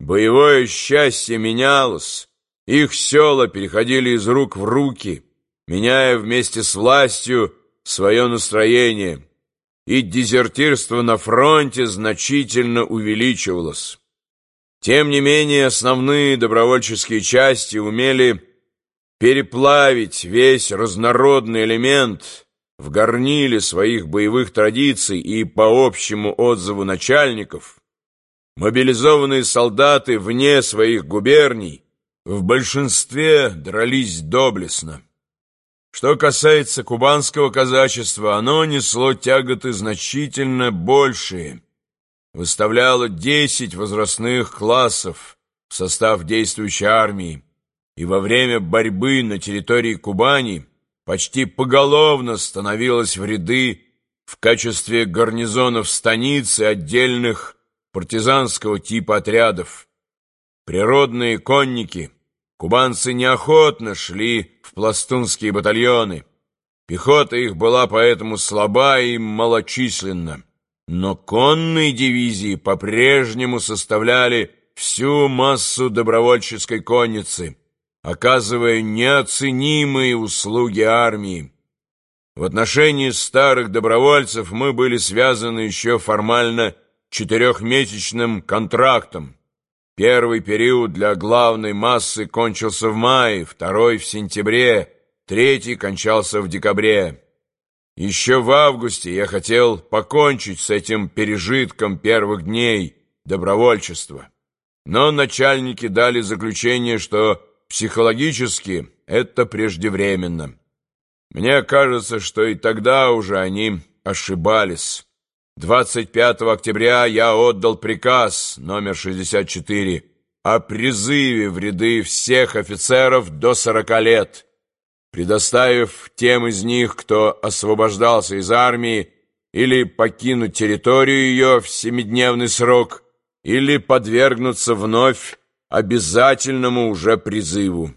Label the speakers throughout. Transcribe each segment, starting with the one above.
Speaker 1: Боевое счастье менялось, их села переходили из рук в руки, меняя вместе с властью свое настроение, и дезертирство на фронте значительно увеличивалось. Тем не менее, основные добровольческие части умели переплавить весь разнородный элемент в горниле своих боевых традиций и, по общему отзыву начальников, мобилизованные солдаты вне своих губерний в большинстве дрались доблестно. Что касается кубанского казачества, оно несло тяготы значительно большие, выставляло десять возрастных классов в состав действующей армии, и во время борьбы на территории Кубани почти поголовно становилось в ряды в качестве гарнизонов станицы отдельных партизанского типа отрядов. Природные конники, кубанцы неохотно шли в пластунские батальоны. Пехота их была поэтому слаба и малочисленна. Но конные дивизии по-прежнему составляли всю массу добровольческой конницы, оказывая неоценимые услуги армии. В отношении старых добровольцев мы были связаны еще формально четырехмесячным контрактом. Первый период для главной массы кончился в мае, второй — в сентябре, третий кончался в декабре. Еще в августе я хотел покончить с этим пережитком первых дней добровольчества. Но начальники дали заключение, что психологически это преждевременно. Мне кажется, что и тогда уже они ошибались. 25 октября я отдал приказ номер 64 о призыве в ряды всех офицеров до 40 лет, предоставив тем из них, кто освобождался из армии, или покинуть территорию ее в семидневный срок, или подвергнуться вновь обязательному уже призыву.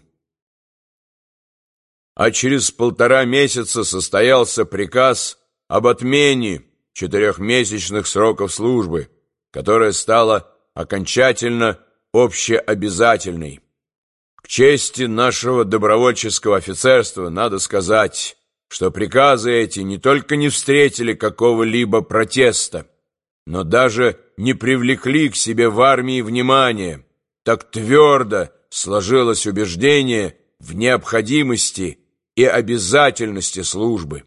Speaker 1: А через полтора месяца состоялся приказ об отмене четырехмесячных сроков службы, которая стала окончательно общеобязательной. К чести нашего добровольческого офицерства надо сказать, что приказы эти не только не встретили какого-либо протеста, но даже не привлекли к себе в армии внимания, так твердо сложилось убеждение в необходимости и обязательности службы.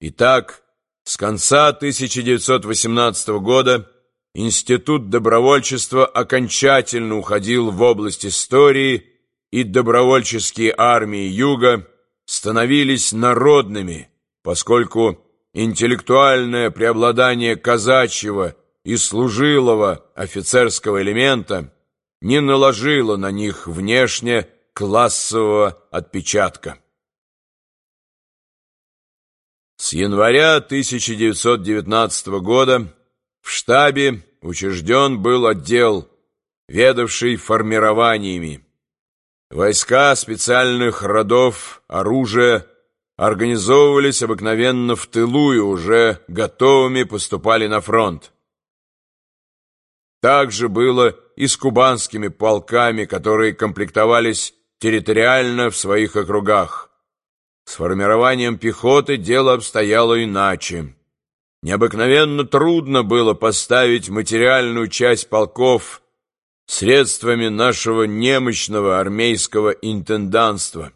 Speaker 1: Итак, с конца 1918 года Институт добровольчества окончательно уходил в область истории, и добровольческие армии Юга становились народными, поскольку интеллектуальное преобладание казачьего и служилого офицерского элемента не наложило на них внешне классового отпечатка. С января 1919 года в штабе учрежден был отдел, ведавший формированиями. Войска специальных родов оружия организовывались обыкновенно в тылу и уже готовыми поступали на фронт. Так же было и с кубанскими полками, которые комплектовались территориально в своих округах. С формированием пехоты дело обстояло иначе. Необыкновенно трудно было поставить материальную часть полков средствами нашего немощного армейского интенданства.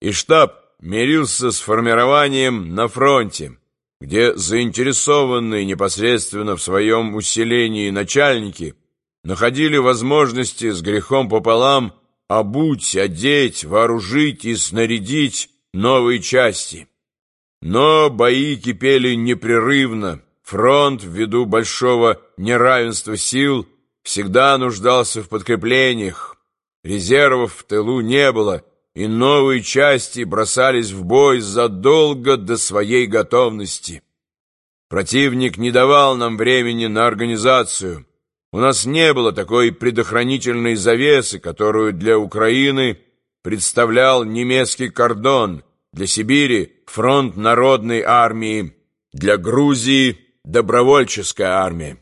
Speaker 1: И штаб мирился с формированием на фронте, где заинтересованные непосредственно в своем усилении начальники находили возможности с грехом пополам обуть, одеть, вооружить и снарядить новые части. Но бои кипели непрерывно. Фронт, ввиду большого неравенства сил, всегда нуждался в подкреплениях. Резервов в тылу не было, и новые части бросались в бой задолго до своей готовности. Противник не давал нам времени на организацию. У нас не было такой предохранительной завесы, которую для Украины представлял немецкий кордон, для Сибири фронт народной армии, для Грузии добровольческая армия.